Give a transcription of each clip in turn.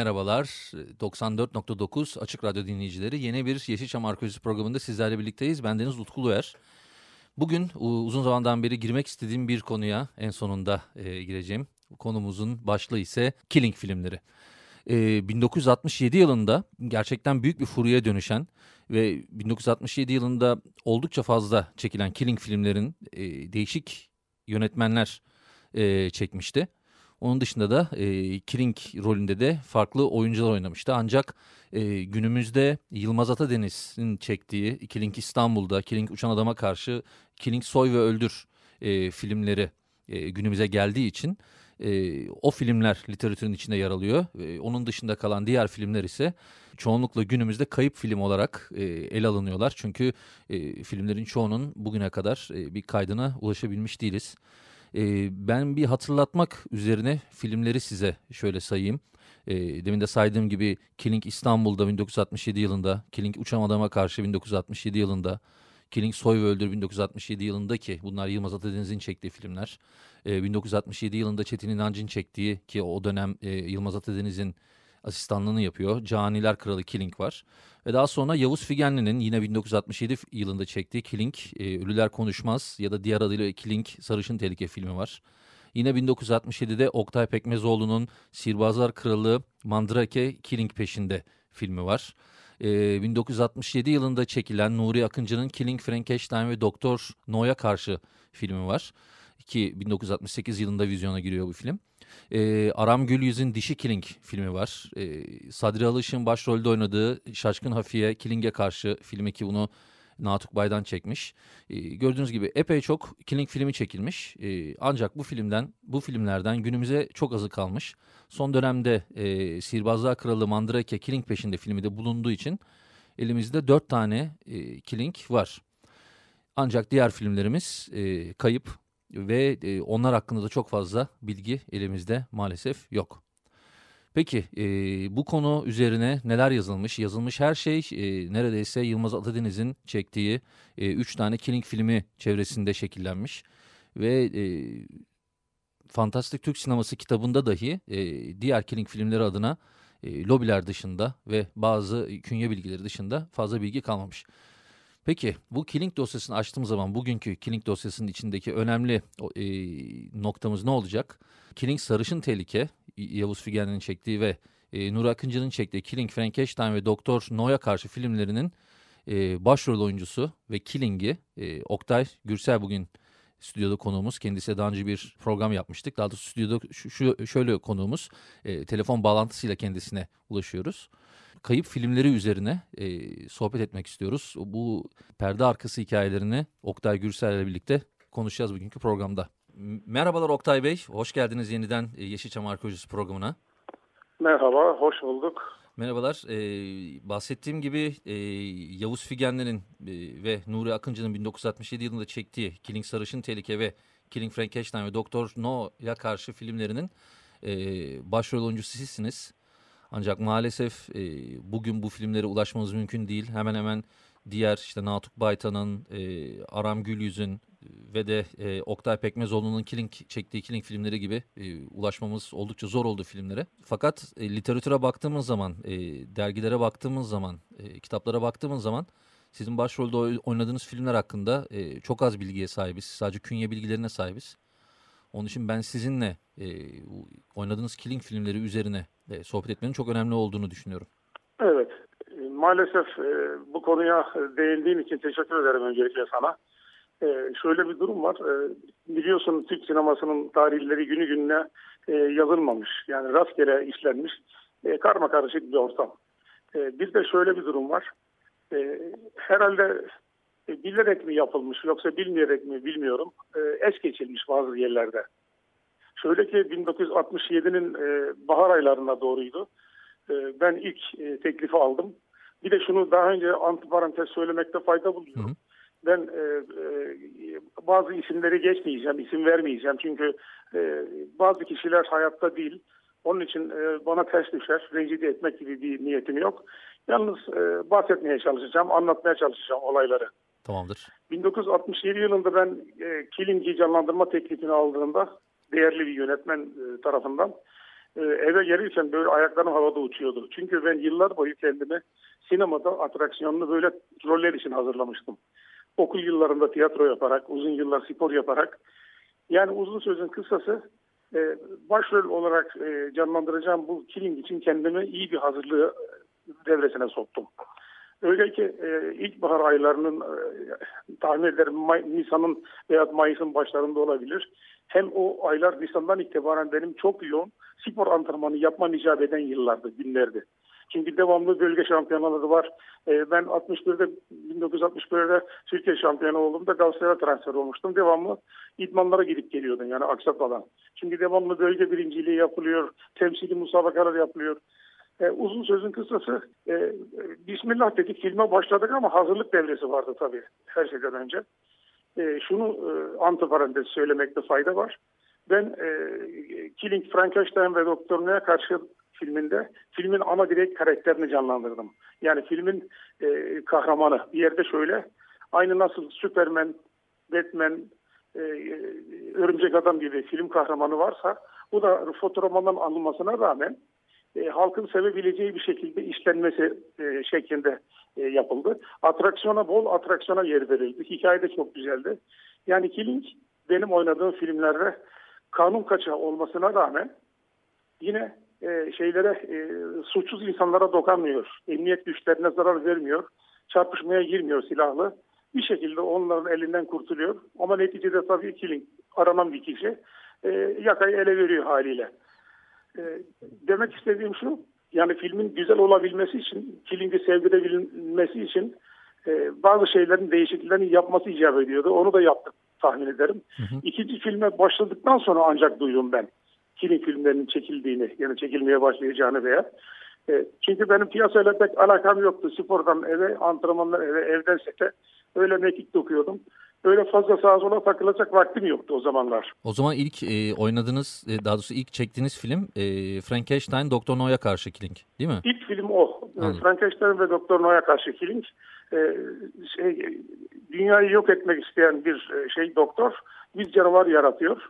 Merhabalar, 94.9 Açık Radyo dinleyicileri. Yeni bir Yeşilçam Arkeolojisi programında sizlerle birlikteyiz. Ben Deniz Utku Uluer. Bugün uzun zamandan beri girmek istediğim bir konuya en sonunda e, gireceğim. Konumuzun başlığı ise Killing filmleri. E, 1967 yılında gerçekten büyük bir furyaya dönüşen ve 1967 yılında oldukça fazla çekilen Killing filmlerin e, değişik yönetmenler e, çekmişti. Onun dışında da e, Killing rolünde de farklı oyuncular oynamıştı. Ancak e, günümüzde Yılmaz Atadeniz'in çektiği Killing İstanbul'da, Killing Uçan Adam'a karşı Killing Soy ve Öldür e, filmleri e, günümüze geldiği için e, o filmler literatürün içinde yer alıyor. E, onun dışında kalan diğer filmler ise çoğunlukla günümüzde kayıp film olarak e, ele alınıyorlar. Çünkü e, filmlerin çoğunun bugüne kadar e, bir kaydına ulaşabilmiş değiliz. E, ben bir hatırlatmak üzerine filmleri size şöyle sayayım. E, demin de saydığım gibi Killing İstanbul'da 1967 yılında, Killing Uçan Adam'a karşı 1967 yılında, Killing Soy ve Öldür 1967 yılında ki bunlar Yılmaz Atadeniz'in çektiği filmler. E, 1967 yılında Çetin İnancı'nın çektiği ki o dönem e, Yılmaz Atadeniz'in asistanlığını yapıyor. Caniler Kralı Killing var. Ve daha sonra Yavuz Figenli'nin yine 1967 yılında çektiği Killing, e, Ölüler Konuşmaz ya da diğer adıyla Killing Sarışın Tehlike filmi var. Yine 1967'de Oktay Pekmezoğlu'nun Sirbazlar Kralı Mandrake Killing Peşinde filmi var. E, 1967 yılında çekilen Nuri Akıncı'nın Killing Frankenstein ve Doktor No'ya karşı filmi var. Ki 1968 yılında vizyona giriyor bu film. E, Aram Gülyüz'ün Dişi Killing filmi var. E, Sadri Alış'ın başrolde oynadığı Şaşkın Hafiye Killing'e karşı filmi ki bunu Natuk Bay'dan çekmiş. E, gördüğünüz gibi epey çok Killing filmi çekilmiş. E, ancak bu filmden, bu filmlerden günümüze çok azı kalmış. Son dönemde e, Sihirbazlar Kralı Mandrake Killing peşinde filmi de bulunduğu için elimizde dört tane e, Killing var. Ancak diğer filmlerimiz e, kayıp ve e, onlar hakkında da çok fazla bilgi elimizde maalesef yok. Peki e, bu konu üzerine neler yazılmış? Yazılmış her şey e, neredeyse Yılmaz Atadeniz'in çektiği 3 e, tane Killing filmi çevresinde şekillenmiş. Ve e, Fantastik Türk Sineması kitabında dahi e, diğer Killing filmleri adına e, lobiler dışında ve bazı künye bilgileri dışında fazla bilgi kalmamış. Peki bu Killing dosyasını açtığım zaman bugünkü Killing dosyasının içindeki önemli e, noktamız ne olacak? Killing Sarışın Tehlike, Yavuz Figen'in çektiği ve e, Nur Akıncı'nın çektiği Killing Frankenstein ve Doktor No'ya karşı filmlerinin e, başrol oyuncusu ve Killing'i e, Oktay Gürsel bugün stüdyoda konuğumuz. Kendisi daha önce bir program yapmıştık. Daha doğrusu stüdyoda şu, şu, şöyle konuğumuz. E, telefon bağlantısıyla kendisine ulaşıyoruz kayıp filmleri üzerine e, sohbet etmek istiyoruz. Bu perde arkası hikayelerini Oktay Gürsel ile birlikte konuşacağız bugünkü programda. Merhabalar Oktay Bey, hoş geldiniz yeniden e, Yeşilçam Arkeolojisi programına. Merhaba, hoş bulduk. Merhabalar. Ee, bahsettiğim gibi e, Yavuz Figenler'in e, ve Nuri Akıncı'nın 1967 yılında çektiği Killing Sarışın Tehlike ve Killing Frankenstein ve Doktor No'ya karşı filmlerinin e, başrol oyuncusu sizsiniz. Ancak maalesef e, bugün bu filmlere ulaşmamız mümkün değil. Hemen hemen diğer işte Natuk Baytan'ın, e, Aram Gülyüz'ün ve de e, Oktay Pekmezoğlu'nun Killing çektiği Killing filmleri gibi e, ulaşmamız oldukça zor oldu filmlere. Fakat e, literatüre baktığımız zaman, e, dergilere baktığımız zaman, e, kitaplara baktığımız zaman sizin başrolde oynadığınız filmler hakkında e, çok az bilgiye sahibiz. Sadece künye bilgilerine sahibiz. Onun için ben sizinle e, oynadığınız Killing filmleri üzerine e, sohbet etmenin çok önemli olduğunu düşünüyorum. Evet. E, maalesef e, bu konuya değindiğin için teşekkür ederim öncelikle sana. Şöyle bir durum var. Biliyorsun Türk sinemasının tarihleri günü gününe yazılmamış. Yani rastgele işlenmiş. Karma karışık bir ortam. E, bir de şöyle bir durum var. Herhalde bilerek mi yapılmış yoksa bilmeyerek mi bilmiyorum. Es geçilmiş bazı yerlerde. Şöyle ki 1967'nin e, bahar aylarına doğruydu. E, ben ilk e, teklifi aldım. Bir de şunu daha önce antiparantez söylemekte fayda buluyorum. Hı hı. Ben e, e, bazı isimleri geçmeyeceğim, isim vermeyeceğim. Çünkü e, bazı kişiler hayatta değil. Onun için e, bana ters düşer, rencide etmek gibi bir niyetim yok. Yalnız e, bahsetmeye çalışacağım, anlatmaya çalışacağım olayları. Tamamdır. 1967 yılında ben e, Killing'i canlandırma teklifini aldığımda değerli bir yönetmen e, tarafından e, eve gelirken böyle ayaklarım havada uçuyordu. Çünkü ben yıllar boyu kendimi sinemada atraksiyonlu böyle roller için hazırlamıştım. Okul yıllarında tiyatro yaparak, uzun yıllar spor yaparak. Yani uzun sözün kısası e, başrol olarak e, canlandıracağım bu Killing için kendimi iyi bir hazırlığı devresine soktum. Öyle ki e, ilkbahar aylarının e, tahmin ederim May, Nisan'ın veya Mayıs'ın başlarında olabilir. Hem o aylar Nisan'dan itibaren benim çok yoğun spor antrenmanı yapman icap eden yıllardı, günlerdi. Çünkü devamlı bölge şampiyonaları var. E, ben 61'de 1961'de Türkiye şampiyonu olduğumda Galatasaray'a transfer olmuştum. Devamlı idmanlara gidip geliyordum yani aksatmadan. Çünkü devamlı bölge birinciliği yapılıyor, temsili musabakalar yapılıyor. E, uzun sözün kısası e, Bismillah dedik filme başladık ama hazırlık devresi vardı tabii her şeyden önce. E, şunu e, antiparantez söylemekte fayda var. Ben e, Killing Frankenstein ve Doktor No'ya karşı filminde filmin ana direkt karakterini canlandırdım. Yani filmin e, kahramanı. Bir yerde şöyle aynı nasıl Superman, Batman, e, Örümcek Adam gibi film kahramanı varsa bu da fotoğrafından alınmasına rağmen e, halkın sevebileceği bir şekilde işlenmesi e, şeklinde e, yapıldı. Atraksiyona bol atraksiyona yer verildi. Hikaye de çok güzeldi. Yani Killing benim oynadığım filmlerde kanun kaçağı olmasına rağmen yine e, şeylere e, suçsuz insanlara dokanmıyor. Emniyet güçlerine zarar vermiyor. Çarpışmaya girmiyor silahlı. Bir şekilde onların elinden kurtuluyor. Ama neticede tabii Killing aranan bir kişi e, yakayı ele veriyor haliyle. E, demek istediğim şu, yani filmin güzel olabilmesi için, Killing'i sevdirebilmesi için e, bazı şeylerin değişikliklerini yapması icap ediyordu. Onu da yaptık tahmin ederim. Hı hı. İkinci filme başladıktan sonra ancak duydum ben Killing filmlerinin çekildiğini, yani çekilmeye başlayacağını veya e, çünkü benim piyasayla pek alakam yoktu. Spordan eve, antrenmanlar eve, evden sete öyle mekik dokuyordum öyle fazla sağa sola takılacak vaktim yoktu o zamanlar. O zaman ilk e, oynadığınız, e, daha doğrusu ilk çektiğiniz film e, Frankenstein Doktor No'ya karşı Killing değil mi? İlk film o. Anladım. Frankenstein ve Doktor No'ya karşı Killing. E, şey, dünyayı yok etmek isteyen bir e, şey doktor bir canavar yaratıyor.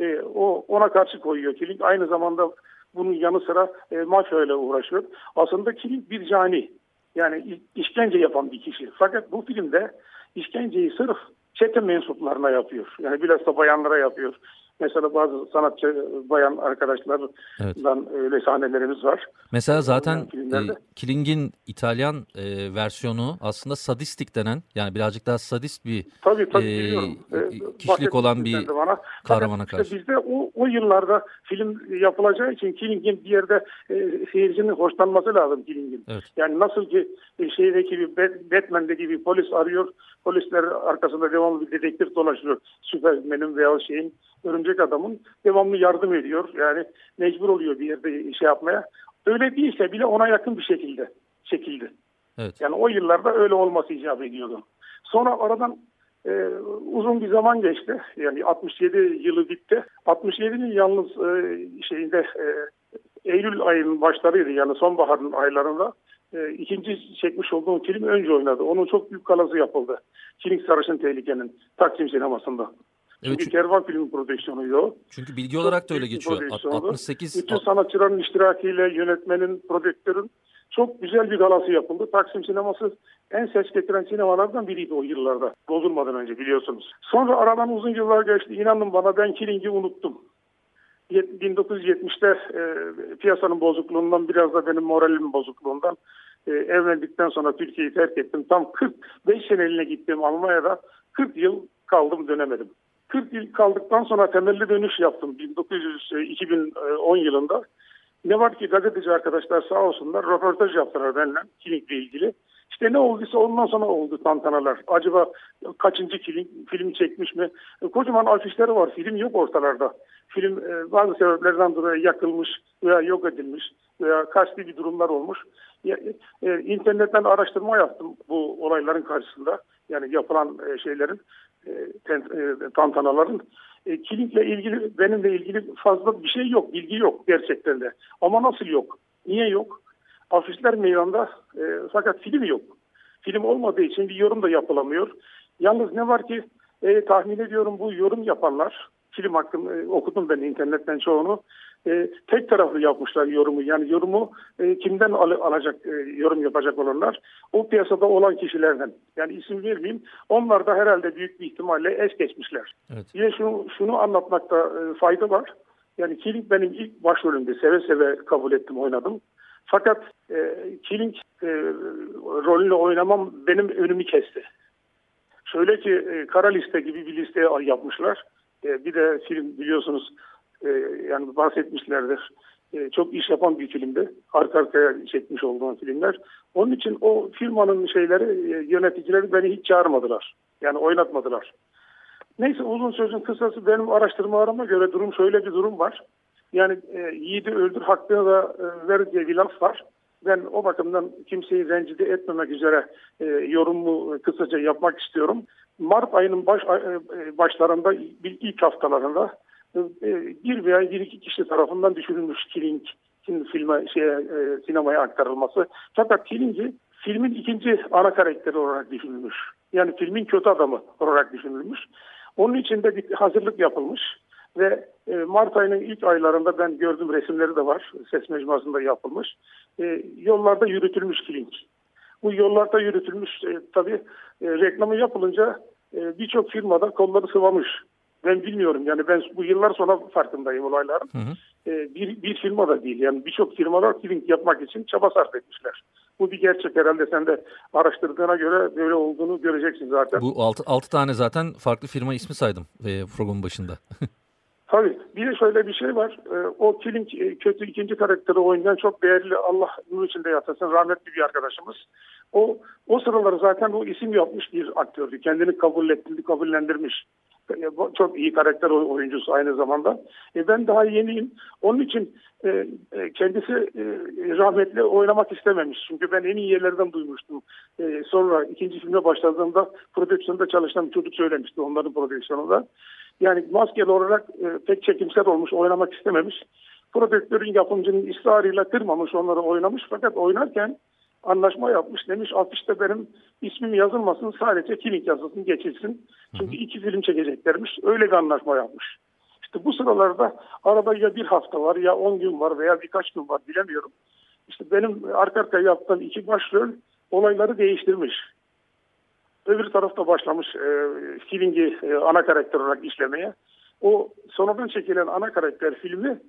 E, o ona karşı koyuyor Killing. Aynı zamanda bunun yanı sıra e, mafya ile uğraşıyor. Aslında Killing bir cani. Yani işkence yapan bir kişi. Fakat bu filmde işkenceyi sırf çete mensuplarına yapıyor. Yani bilhassa bayanlara yapıyor. Mesela bazı sanatçı bayan arkadaşlarla evet. öyle sahnelerimiz var. Mesela zaten e, Killing'in İtalyan e, versiyonu aslında sadistik denen yani birazcık daha sadist bir tabii, tabii, e, e, kişilik olan bir kahramana işte karşı. Bizde o, o yıllarda film yapılacağı için Killing'in bir yerde e, seyircinin hoşlanması lazım Killing'in. Evet. Yani nasıl ki e, şeydeki bir Batman'deki bir polis arıyor, polisler arkasında devamlı bir dedektif dolaşıyor. Süpermen'in veya şeyin örümcek adamın devamlı yardım ediyor. Yani mecbur oluyor bir yerde şey yapmaya. Öyle değilse bile ona yakın bir şekilde çekildi. Evet. Yani o yıllarda öyle olması icap ediyordu. Sonra aradan e, uzun bir zaman geçti. Yani 67 yılı bitti. 67'nin yalnız e, şeyinde e, Eylül ayının başlarıydı yani sonbaharın aylarında e, ikinci çekmiş olduğum film önce oynadı. Onun çok büyük kalası yapıldı. Çinik Sarışın Tehlike'nin Taksim sinemasında. Çünkü, çünkü kervan filmi prodüksiyonuydu o. Çünkü bilgi olarak da öyle geçiyor. 68 Bütün sanatçıların iştirakiyle yönetmenin, prodüktörün çok güzel bir galası yapıldı. Taksim sineması en ses getiren sinemalardan biriydi o yıllarda. Bozulmadan önce biliyorsunuz. Sonra aradan uzun yıllar geçti. İnanın bana ben Killing'i unuttum. 1970'te e, piyasanın bozukluğundan biraz da benim moralimin bozukluğundan e, evlendikten sonra Türkiye'yi terk ettim. Tam 45 seneline gittim Almanya'da 40 yıl kaldım dönemedim. 40 yıl kaldıktan sonra temelli dönüş yaptım 1900, 2010 e, yılında. Ne var ki gazeteci arkadaşlar sağ olsunlar röportaj yaptılar benimle klinikle ilgili. İşte ne olduysa ondan sonra oldu tantanalar. Acaba kaçıncı film, film çekmiş mi? E, kocaman afişleri var. Film yok ortalarda. Film e, bazı sebeplerden dolayı yakılmış veya yok edilmiş veya kasti bir durumlar olmuş. Ya, e, internetten araştırma yaptım bu olayların karşısında. Yani yapılan e, şeylerin, e, ten, e, tantanaların. E, Kilink'le ilgili, benimle ilgili fazla bir şey yok, bilgi yok gerçekten de. Ama nasıl yok? Niye yok? Afişler meydanda e, fakat film yok. Film olmadığı için bir yorum da yapılamıyor. Yalnız ne var ki e, tahmin ediyorum bu yorum yapanlar, film hakkında e, okudum ben internetten çoğunu, e, tek taraflı yapmışlar yorumu. Yani yorumu e, kimden al, alacak, e, yorum yapacak olanlar? O piyasada olan kişilerden. Yani isim vermeyeyim. Onlar da herhalde büyük bir ihtimalle es geçmişler. Evet. Yine şunu, şunu anlatmakta e, fayda var. Yani Killing benim ilk başrolümde seve seve kabul ettim oynadım. Fakat e, Killing e, rolünü oynamam benim önümü kesti. Şöyle ki e, kara liste gibi bir liste yapmışlar. E, bir de film biliyorsunuz e, yani bahsetmişlerdir. E, çok iş yapan bir filmdi. Arka arkaya çekmiş olduğum filmler. Onun için o firmanın şeyleri, e, yöneticileri beni hiç çağırmadılar. Yani oynatmadılar. Neyse uzun sözün kısası benim araştırmalarıma göre durum şöyle bir durum var. Yani e, yiğidi öldür hakkını da e, ver diye bir laf var. Ben o bakımdan kimseyi rencide etmemek üzere e, yorumumu kısaca yapmak istiyorum. Mart ayının baş, e, başlarında bir ilk haftalarında e, bir veya bir iki kişi tarafından düşünülmüş Killing filme, şeye, e, sinemaya aktarılması. Fakat Killing'i filmin ikinci ana karakteri olarak düşünülmüş. Yani filmin kötü adamı olarak düşünülmüş. Onun için de bir hazırlık yapılmış. Ve e, Mart ayının ilk aylarında ben gördüm resimleri de var. Ses mecmuasında yapılmış. E, yollarda yürütülmüş Killing. Bu yollarda yürütülmüş e, tabii e, reklamı yapılınca e, birçok firmada kolları sıvamış. Ben bilmiyorum yani ben bu yıllar sonra farkındayım olayların. Hı hı. E, bir, bir firma da değil yani birçok firmalar Killing yapmak için çaba sarf etmişler. Bu bir gerçek herhalde sen de araştırdığına göre böyle olduğunu göreceksin zaten. Bu 6, 6 tane zaten farklı firma ismi saydım e, programın başında. Tabii. Bir de şöyle bir şey var. E, o Killing e, kötü ikinci karakteri oynayan çok değerli Allah nur içinde yatasın rahmetli bir arkadaşımız. O o sıraları zaten o isim yapmış bir aktördü. Kendini kabul ettirdi, kabullendirmiş. E, çok iyi karakter oyuncusu aynı zamanda. E, ben daha yeniyim. Onun için e, kendisi e, rahmetli oynamak istememiş. Çünkü ben en iyi yerlerden duymuştum. E, sonra ikinci filme başladığımda prodüksiyonda çalışan bir çocuk söylemişti onların prodüksiyonunda. Yani maskeli olarak e, pek çekimsel olmuş, oynamak istememiş. Prodüktörün yapımcının ısrarıyla kırmamış, onları oynamış. Fakat oynarken anlaşma yapmış. Demiş afişte benim ismim yazılmasın, sadece Killing yazılsın, geçilsin. Çünkü iki film çekeceklermiş. Öyle bir anlaşma yapmış. İşte bu sıralarda arada ya bir hafta var ya on gün var veya birkaç gün var bilemiyorum. İşte benim arka arkaya yaptığım iki başrol olayları değiştirmiş öbür tarafta başlamış e, Killing'i e, ana karakter olarak işlemeye. O sonradan çekilen ana karakter filmi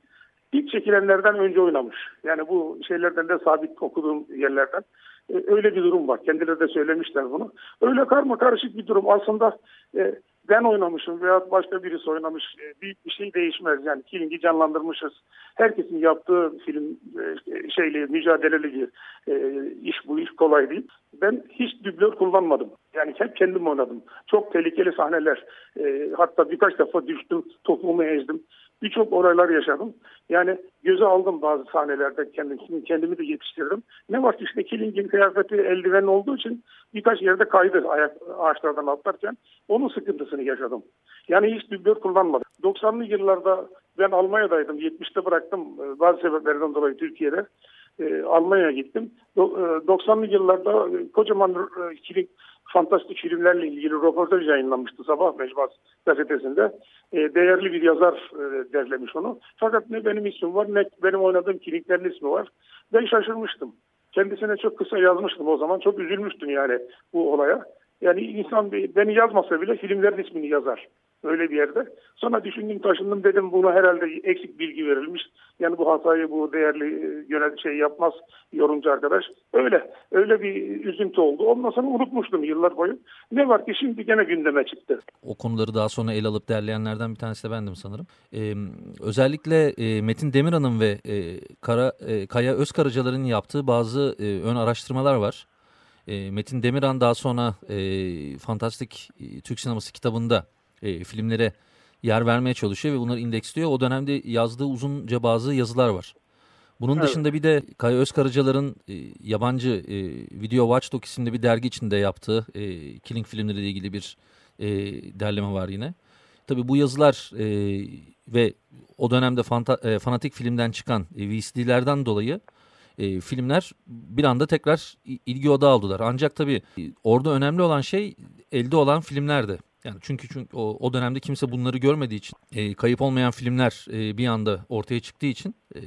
ilk çekilenlerden önce oynamış. Yani bu şeylerden de sabit okuduğum yerlerden. E, öyle bir durum var. Kendileri de söylemişler bunu. Öyle karma karışık bir durum. Aslında e, ben oynamışım veya başka birisi oynamış e, bir, bir şey değişmez. Yani Killing'i canlandırmışız. Herkesin yaptığı film e, şeyli, mücadeleli bir e, iş bu iş kolay değil. Ben hiç dublör kullanmadım. Yani hep kendim oynadım. Çok tehlikeli sahneler. Hatta birkaç defa düştüm, topuğumu ezdim birçok olaylar yaşadım. Yani göze aldım bazı sahnelerde kendimi, kendimi de yetiştirdim. Ne var ki işte Killing'in kıyafeti eldiven olduğu için birkaç yerde kaydı ayak, ağaçlardan atlarken. Onun sıkıntısını yaşadım. Yani hiç dublör kullanmadım. 90'lı yıllarda ben Almanya'daydım. 70'te bıraktım e, bazı sebeplerden dolayı Türkiye'de. E, Almanya'ya gittim. 90'lı e, yıllarda kocaman Killing fantastik filmlerle ilgili röportaj yayınlanmıştı Sabah Mecmuası gazetesinde. E, değerli bir yazar e, derlemiş onu. Fakat ne benim ismim var ne benim oynadığım kiliklerin ismi var. Ben şaşırmıştım. Kendisine çok kısa yazmıştım o zaman. Çok üzülmüştüm yani bu olaya. Yani insan beni yazmasa bile filmlerin ismini yazar öyle bir yerde. Sonra düşündüm taşındım dedim buna herhalde eksik bilgi verilmiş. Bu bu değerli e, yönet şey yapmaz yorumcu arkadaş. Öyle öyle bir üzüntü oldu. Ondan sonra unutmuştum yıllar boyu. Ne var ki şimdi gene gündeme çıktı. O konuları daha sonra el alıp derleyenlerden bir tanesi de bendim sanırım. Ee, özellikle e, Metin Demirhan'ın ve e, Kara, e, Kaya Özkaracalar'ın yaptığı bazı e, ön araştırmalar var. E, Metin Demiran daha sonra e, Fantastik Türk Sineması kitabında e, filmlere yer vermeye çalışıyor ve bunları indeksliyor. O dönemde yazdığı uzunca bazı yazılar var. Bunun Evet. dışında bir de Kaya Özkaracalar'ın e, yabancı e, Video Watchdog isimli bir dergi içinde yaptığı e, Killing filmleriyle ilgili bir e, derleme var yine. Tabii bu yazılar e, ve o dönemde fanta- e, fanatik filmden çıkan e, VCD'lerden dolayı e, filmler bir anda tekrar ilgi odağı aldılar. Ancak tabii e, orada önemli olan şey elde olan filmlerdi. Yani çünkü, çünkü o, o dönemde kimse bunları görmediği için e, kayıp olmayan filmler e, bir anda ortaya çıktığı için e,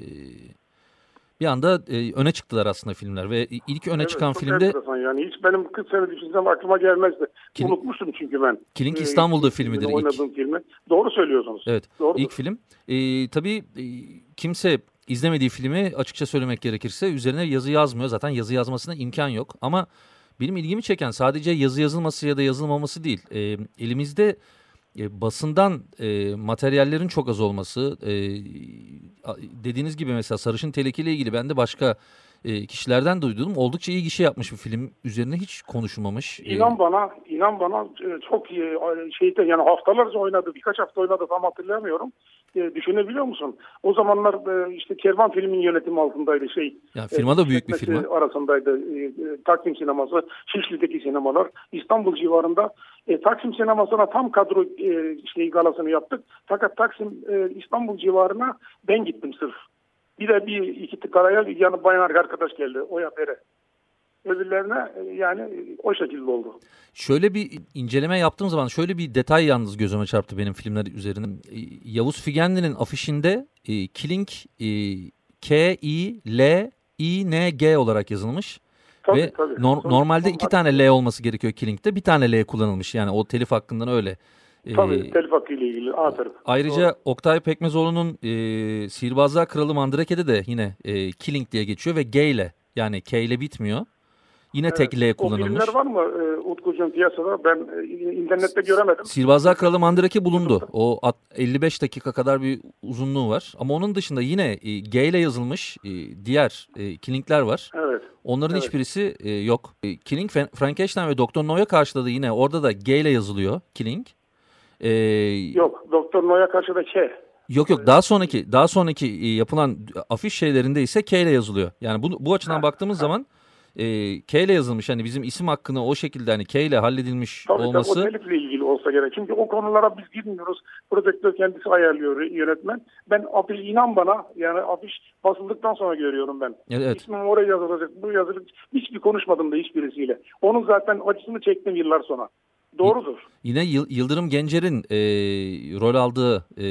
bir anda e, öne çıktılar aslında filmler ve ilk öne Evet, çıkan filmde yani hiç benim 40 sene düşünsem aklıma gelmezdi. Killing- Unutmuştum çünkü ben. Killing Ee, İstanbul'da ilk filmidir ilk. Oynadığım filmi. Doğru söylüyorsunuz. Evet. Doğrudur. İlk film. Ee, tabii e, kimse izlemediği filmi açıkça söylemek gerekirse üzerine yazı yazmıyor. Zaten yazı yazmasına imkan yok. Ama benim ilgimi çeken sadece yazı yazılması ya da yazılmaması değil. Ee, elimizde e, basından e, materyallerin çok az olması. e, dediğiniz gibi mesela Sarışın Teleki ile ilgili ben de başka e, kişilerden duydum. Oldukça iyi gişe yapmış bir film. Üzerine hiç konuşulmamış. İnan bana, inan bana e, çok iyi e, şeyde yani haftalarca oynadı, birkaç hafta oynadı tam hatırlamıyorum. E, düşünebiliyor musun? O zamanlar e, işte Kervan filmin yönetimi altındaydı şey. yani firma da büyük bir firma. Arasındaydı e, e, Taksim sineması, Şişli'deki sinemalar, İstanbul civarında. E, Taksim sinemasına tam kadro e, şey galasını yaptık. Fakat Taksim e, İstanbul civarına ben gittim sırf. Bir de bir iki karaya yanı bayan arkadaş geldi. Oya Pere. Öbürlerine e, yani e, o şekilde oldu. Şöyle bir inceleme yaptığım zaman şöyle bir detay yalnız gözüme çarptı benim filmler üzerine. Yavuz Figenli'nin afişinde e, Killing e, K-I-L-I-N-G olarak yazılmış. Tabii, Ve tabii. nor- Tabii, normalde iki tane L olması gerekiyor Killing'de. Bir tane L kullanılmış yani o telif hakkından öyle. E, Tabii telif hakkı ile ilgili A tarafı. Ayrıca Oktay Pekmezoğlu'nun e, Sihirbazlar Kralı Mandrake'de de yine e, Killing diye geçiyor ve G ile yani K ile bitmiyor. Yine tek L O kullanılmış. filmler var mı e, Utkucuğum piyasada? Ben e, internette göremedim. Sihirbazlar Kralı Mandrake bulundu. O at- 55 dakika kadar bir uzunluğu var. Ama onun dışında yine e, G ile yazılmış e, diğer e, Killing'ler var. Evet. Onların Evet. hiçbirisi e, yok. E, Killing, Fra- Frankenstein ve Doktor No'ya karşıladı yine. Orada da G ile yazılıyor Killing. E, Yok Doktor No'ya karşı da K. Yok yok daha sonraki daha sonraki yapılan afiş şeylerinde ise K ile yazılıyor. Yani bu bu açıdan Ha, baktığımız zaman e, K ile yazılmış. Hani bizim isim hakkını o şekilde hani K ile halledilmiş Tabii olması tabii o telifle ilgili olsa gerek. Çünkü o konulara biz girmiyoruz. Projektör kendisi ayarlıyor yönetmen. Ben afiş inan bana yani afiş basıldıktan sonra görüyorum ben. evet. İsmim oraya yazılacak, bu yazılacak. Hiçbir konuşmadım da hiçbirisiyle. Onun zaten acısını çektim yıllar sonra. Doğrudur. Yine Yıl- Yıldırım Gencer'in e, rol aldığı e,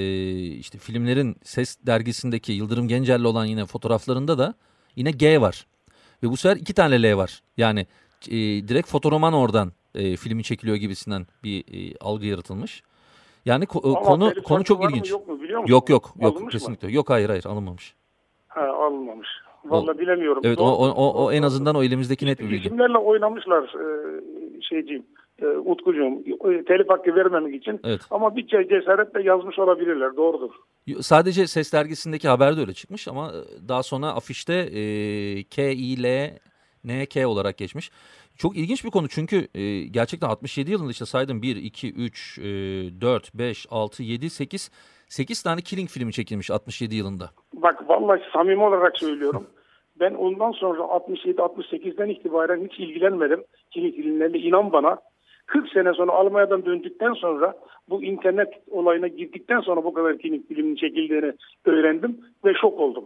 işte filmlerin ses dergisindeki Yıldırım Gencer'le olan yine fotoğraflarında da yine G var. Ve bu sefer iki tane L var. Yani e, direkt fotoroman oradan e, filmi çekiliyor gibisinden bir e, algı yaratılmış. Yani ko- Ama konu konu çok var mı, ilginç. Yok mu biliyor musun? Yok yok yok Alınmış mı? kesinlikle. Yok hayır hayır alınmamış. Ha, alınmamış. Vallahi bilemiyorum. Evet o, o, o, o en azından o elimizdeki net bir bilgi. İsimlerle oynamışlar e, şeyciğim, e, Utkucuğum. E, telif hakkı vermemek için. Evet. Ama bir ce- cesaretle yazmış olabilirler. Doğrudur. Sadece ses dergisindeki haber de öyle çıkmış ama e, daha sonra afişte e, K, I, L, N, K olarak geçmiş. Çok ilginç bir konu çünkü e, gerçekten 67 yılında işte saydım 1, 2, 3, e, 4, 5, 6, 7, 8, 8 tane Killing filmi çekilmiş 67 yılında. Bak vallahi samimi olarak söylüyorum. Ben ondan sonra 67-68'den itibaren hiç ilgilenmedim. Kilit filmlerle inan bana. 40 sene sonra Almanya'dan döndükten sonra bu internet olayına girdikten sonra bu kadar kilit filmin çekildiğini öğrendim ve şok oldum.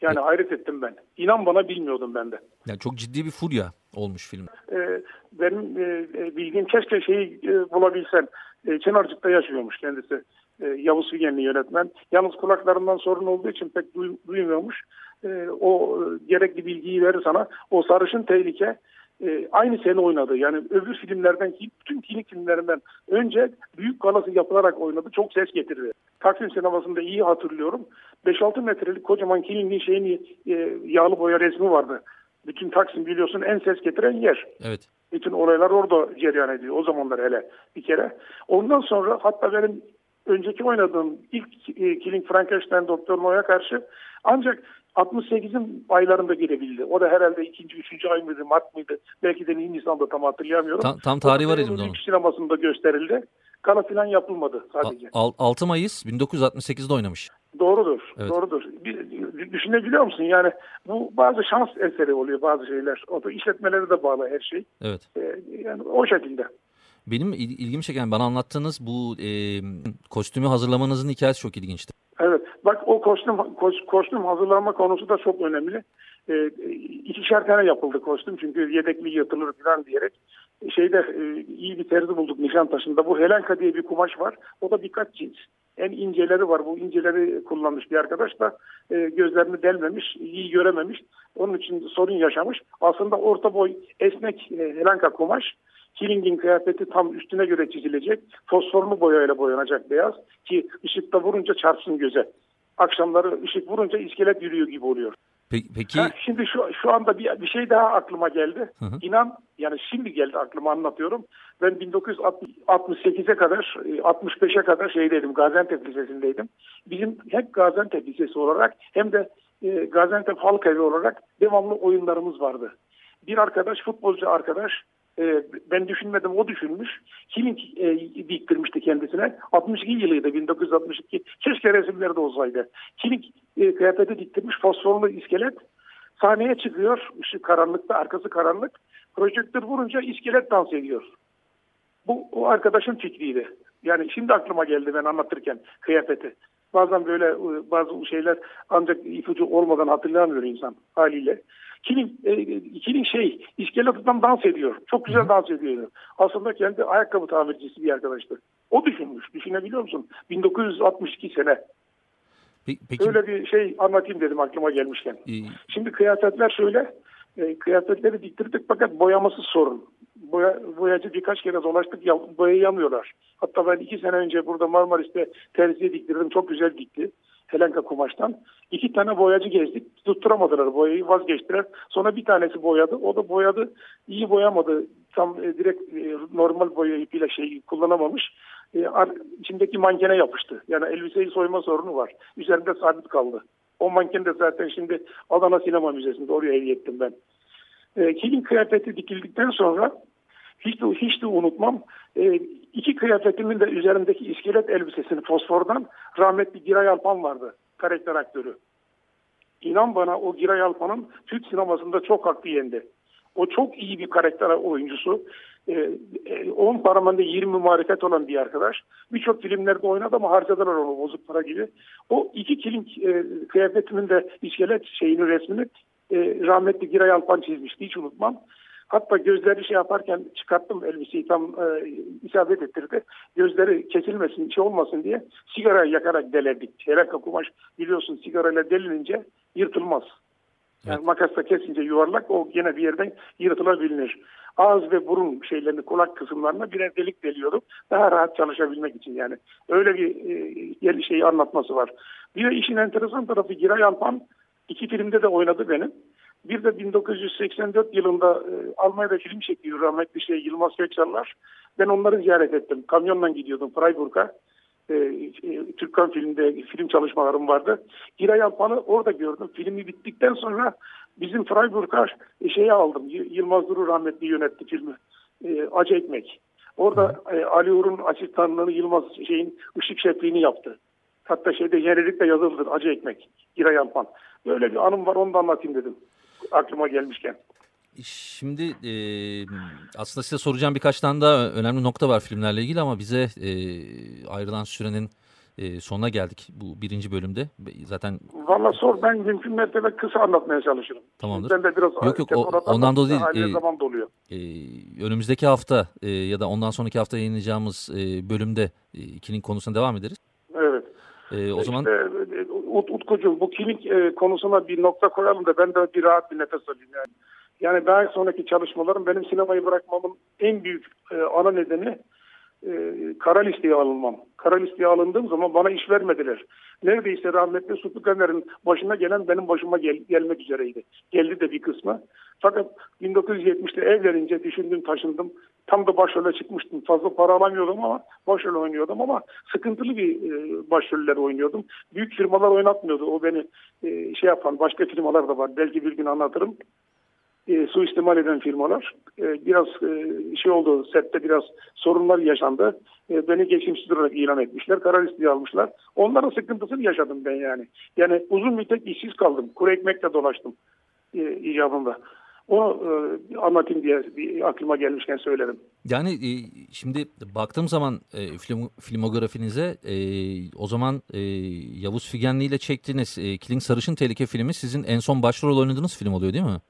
Yani hayret ettim ben. İnan bana bilmiyordum ben de. Yani çok ciddi bir furya olmuş film. Ee, benim e, e, bildiğim keşke şeyi e, bulabilsem. E, Çınarcık'ta yaşıyormuş kendisi. E, Yavuz Figenli yönetmen. Yalnız kulaklarından sorun olduğu için pek duy- duymuyormuş. E, o e, gerekli bilgiyi verir sana. O Sarışın Tehlike e, aynı sene oynadı. Yani öbür filmlerden bütün klinik filmlerinden önce büyük galası yapılarak oynadı. Çok ses getirdi. Taksim sinemasında iyi hatırlıyorum. 5-6 metrelik kocaman kilingin şeyini e, yağlı boya resmi vardı. Bütün Taksim biliyorsun en ses getiren yer. Evet. Bütün olaylar orada cereyan ediyor. O zamanlar hele bir kere. Ondan sonra hatta benim önceki oynadığım ilk e, Killing Frankenstein Doktor No'ya karşı ancak 68'in aylarında girebildi. O da herhalde ikinci, üçüncü ay mıydı, Mart mıydı? Belki de Nisan'da tam hatırlayamıyorum. Tam, tam tarihi var elimde onun. Sinemasında gösterildi. Gala falan yapılmadı sadece. Al- 6 Mayıs 1968'de oynamış. Doğrudur, Evet. doğrudur. Bir, düşünebiliyor musun? Yani bu bazı şans eseri oluyor bazı şeyler. O da işletmelere de bağlı her şey. Evet. Ee, yani o şekilde. Benim il- ilgimi çeken bana anlattığınız bu e, kostümü hazırlamanızın hikayesi çok ilginçti. Evet. Bak o kostüm kos- kostüm hazırlama konusu da çok önemli. Ee, ikişer tane yapıldı kostüm çünkü yedekli yırtılır falan diyerek. Şeyde e, iyi bir terzi bulduk Nişantaşı'nda. Bu Helenka diye bir kumaş var. O da birkaç cins. En inceleri var. Bu inceleri kullanmış bir arkadaş da e, gözlerini delmemiş, iyi görememiş. Onun için sorun yaşamış. Aslında orta boy esnek e, Helenka kumaş. Killing'in kıyafeti tam üstüne göre çizilecek. Fosforlu boyayla boyanacak beyaz ki ışıkta vurunca çarpsın göze. Akşamları ışık vurunca iskelet yürüyor gibi oluyor. Pe- peki Ha, şimdi şu şu anda bir, bir şey daha aklıma geldi. Hı hı. İnan yani şimdi geldi aklıma anlatıyorum. Ben 1968'e kadar e, 65'e kadar şeydeydim Gaziantep Lisesi'ndeydim. Bizim hep Gaziantep Lisesi olarak hem de e, Gaziantep Halk Evi olarak devamlı oyunlarımız vardı. Bir arkadaş futbolcu arkadaş e, ben düşünmedim o düşünmüş. Killing e, diktirmişti kendisine. 62 yılıydı 1962. Keşke resimlerde olsaydı. Killing e, kıyafeti diktirmiş fosforlu iskelet. Sahneye çıkıyor. Işık karanlıkta arkası karanlık. Projektör vurunca iskelet dans ediyor. Bu o arkadaşın fikriydi. Yani şimdi aklıma geldi ben anlatırken kıyafeti. Bazen böyle e, bazı şeyler ancak ipucu olmadan hatırlamıyor insan haliyle. Killing, e, Killing şey iskeletden dans ediyor. Çok güzel dans ediyor. Aslında kendi ayakkabı tamircisi bir arkadaştı. O düşünmüş. Düşünebiliyor musun? 1962 sene. pe- peki Öyle bir şey anlatayım dedim aklıma gelmişken. e, Şimdi kıyafetler şöyle. E, kıyafetleri diktirdik fakat boyaması sorun. Boya, boyacı birkaç kere dolaştık ya, boyayamıyorlar. Hatta ben iki sene önce burada Marmaris'te terziye diktirdim. Çok güzel dikti. Helenka kumaştan. İki tane boyacı gezdik. Tutturamadılar boyayı vazgeçtiler. Sonra bir tanesi boyadı. O da boyadı. iyi boyamadı. Tam e, direkt e, normal boya ipiyle şey kullanamamış. E, ar- içindeki mankene yapıştı. Yani elbiseyi soyma sorunu var. Üzerinde sabit kaldı. O manken de zaten şimdi Adana Sinema Müzesi'nde oraya hediye ettim ben. E, Killing kıyafeti dikildikten sonra hiç de, hiç de unutmam. E, iki kıyafetimin de üzerindeki iskelet elbisesini fosfordan rahmetli Giray Alpan vardı. Karakter aktörü. İnan bana o Giray Alpan'ın Türk sinemasında çok hakkı yendi. O çok iyi bir karakter oyuncusu. Ee, e, 10 paramanda 20 marifet olan bir arkadaş. Birçok filmlerde oynadı ama harcadılar onu bozuk para gibi. O iki kilim e, kıyafetimin de iskelet şeyini resmini e, rahmetli Giray Alpan çizmişti. Hiç unutmam. Hatta gözleri şey yaparken çıkarttım elbiseyi tam e, isabet ettirdi. Gözleri kesilmesin, şey olmasın diye sigara yakarak delerdik. Helaka kumaş biliyorsun sigarayla delinince yırtılmaz. Yani Evet. makasla kesince yuvarlak o gene bir yerden yırtılabilir. Ağız ve burun şeylerini kulak kısımlarına birer delik deliyordum. Daha rahat çalışabilmek için yani. Öyle bir e, şeyi anlatması var. Bir de işin enteresan tarafı Giray Alpan iki filmde de oynadı benim. Bir de 1984 yılında e, Almanya'da film çekiyor rahmetli şey Yılmaz Köksallar. Ben onları ziyaret ettim. Kamyonla gidiyordum Freiburg'a. E, e, filmde film çalışmalarım vardı. Giray Alpan'ı orada gördüm. Filmi bittikten sonra bizim Freiburg'a şeyi aldım. Yılmaz Duru rahmetli yönetti filmi. E, Acı Ekmek. Orada e, Ali Uğur'un asistanlığını Yılmaz şeyin ışık şefliğini yaptı. Hatta şeyde yenilikle yazılıdır Acı Ekmek. Giray Alpan. Böyle bir anım var onu da anlatayım dedim. Aklıma gelmişken. Şimdi e, aslında size soracağım birkaç tane daha önemli nokta var filmlerle ilgili ama bize e, ayrılan sürenin e, sonuna geldik bu birinci bölümde. Zaten Valla sor ben mümkün mertebe kısa anlatmaya çalışırım. Tamamdır. Ben de biraz Yok, yok, o- ondan dolayı değil, e, zaman doluyor. e, önümüzdeki hafta e, ya da ondan sonraki hafta yayınlayacağımız e, bölümde e, ikinin konusuna devam ederiz. Evet. E, o zaman İşte, e, Ut, Utkucuğum bu klinik e, konusuna bir nokta koyalım da ben de bir rahat bir nefes alayım yani. Yani daha sonraki çalışmalarım benim sinemayı bırakmamın en büyük e, ana nedeni e, kara listeye alınmam. Kara listeye alındığım zaman bana iş vermediler. Neredeyse rahmetli Supi Kamer'in başına gelen benim başıma gel, gelmek üzereydi. Geldi de bir kısmı. Fakat 1970'te evlenince düşündüm taşındım. Tam da başrole çıkmıştım. Fazla para alamıyordum ama başrol oynuyordum ama sıkıntılı bir e, başroller oynuyordum. Büyük firmalar oynatmıyordu. O beni e, şey yapan başka firmalar da var. Belki bir gün anlatırım e, suistimal eden firmalar e, biraz e, şey oldu sette biraz sorunlar yaşandı. E, beni geçimsiz olarak ilan etmişler. Karar listeye almışlar. Onların sıkıntısını yaşadım ben yani. Yani uzun müddet işsiz kaldım. Kuru ekmekle dolaştım e, icabında. Onu e, anlatayım diye bir aklıma gelmişken söyledim. Yani e, şimdi baktığım zaman e, film, filmografinize e, o zaman e, Yavuz Figenli ile çektiğiniz e, Killing Sarışın Tehlike filmi sizin en son başrol oynadığınız film oluyor değil mi?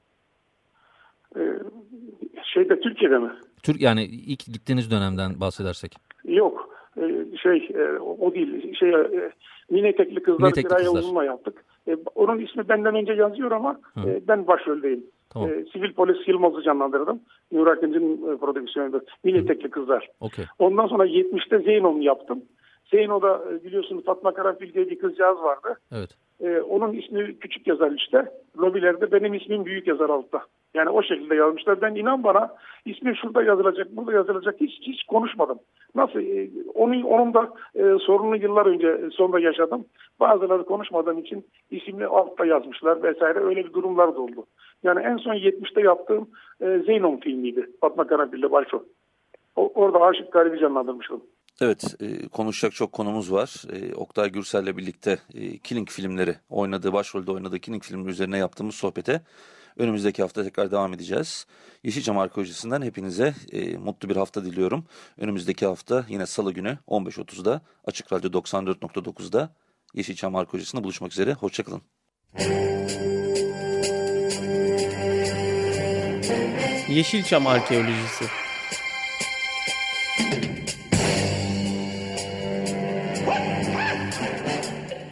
Şeyde Türkiye'de mi? Türk yani ilk gittiğiniz dönemden bahsedersek. Yok. E, şey e, o değil. Şey e, Mine Etekli Kızlar Mine Kiraya Kızlar. Uzunma yaptık. E, onun ismi benden önce yazıyor ama Hı. ben başroldeyim. Tamam. E, sivil polis Yılmaz'ı canlandırdım. Nur Akıncı'nın e, prodüksiyonuydu. Mine Etekli Kızlar. Okey. Ondan sonra 70'te Zeyno'mu yaptım. Zeyno'da e, biliyorsunuz Fatma Karanfil diye bir kızcağız vardı. Evet. E, onun ismi küçük yazar işte. Lobilerde benim ismim büyük yazar altta. Yani o şekilde yazmışlar. Ben inan bana ismi şurada yazılacak, burada yazılacak hiç hiç konuşmadım. Nasıl? E, onun, onun da e, sorununu yıllar önce e, sonra yaşadım. Bazıları konuşmadığım için ismini altta yazmışlar vesaire. Öyle bir durumlar da oldu. Yani en son 70'te yaptığım e, Zeynon filmiydi. Fatma Karanfil'le başrol. O, orada Aşık Garibi canlandırmıştım. Evet, e, konuşacak çok konumuz var. E, Oktay Gürsel'le birlikte e, Killing filmleri oynadığı, başrolde oynadığı Killing filmleri üzerine yaptığımız sohbete önümüzdeki hafta tekrar devam edeceğiz. Yeşilçam Arkeolojisi'nden hepinize e, mutlu bir hafta diliyorum. Önümüzdeki hafta yine salı günü 15.30'da Açık Radyo 94.9'da Yeşilçam Arkeolojisi'nde buluşmak üzere. Hoşçakalın. Yeşilçam Arkeolojisi